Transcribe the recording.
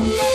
Bye.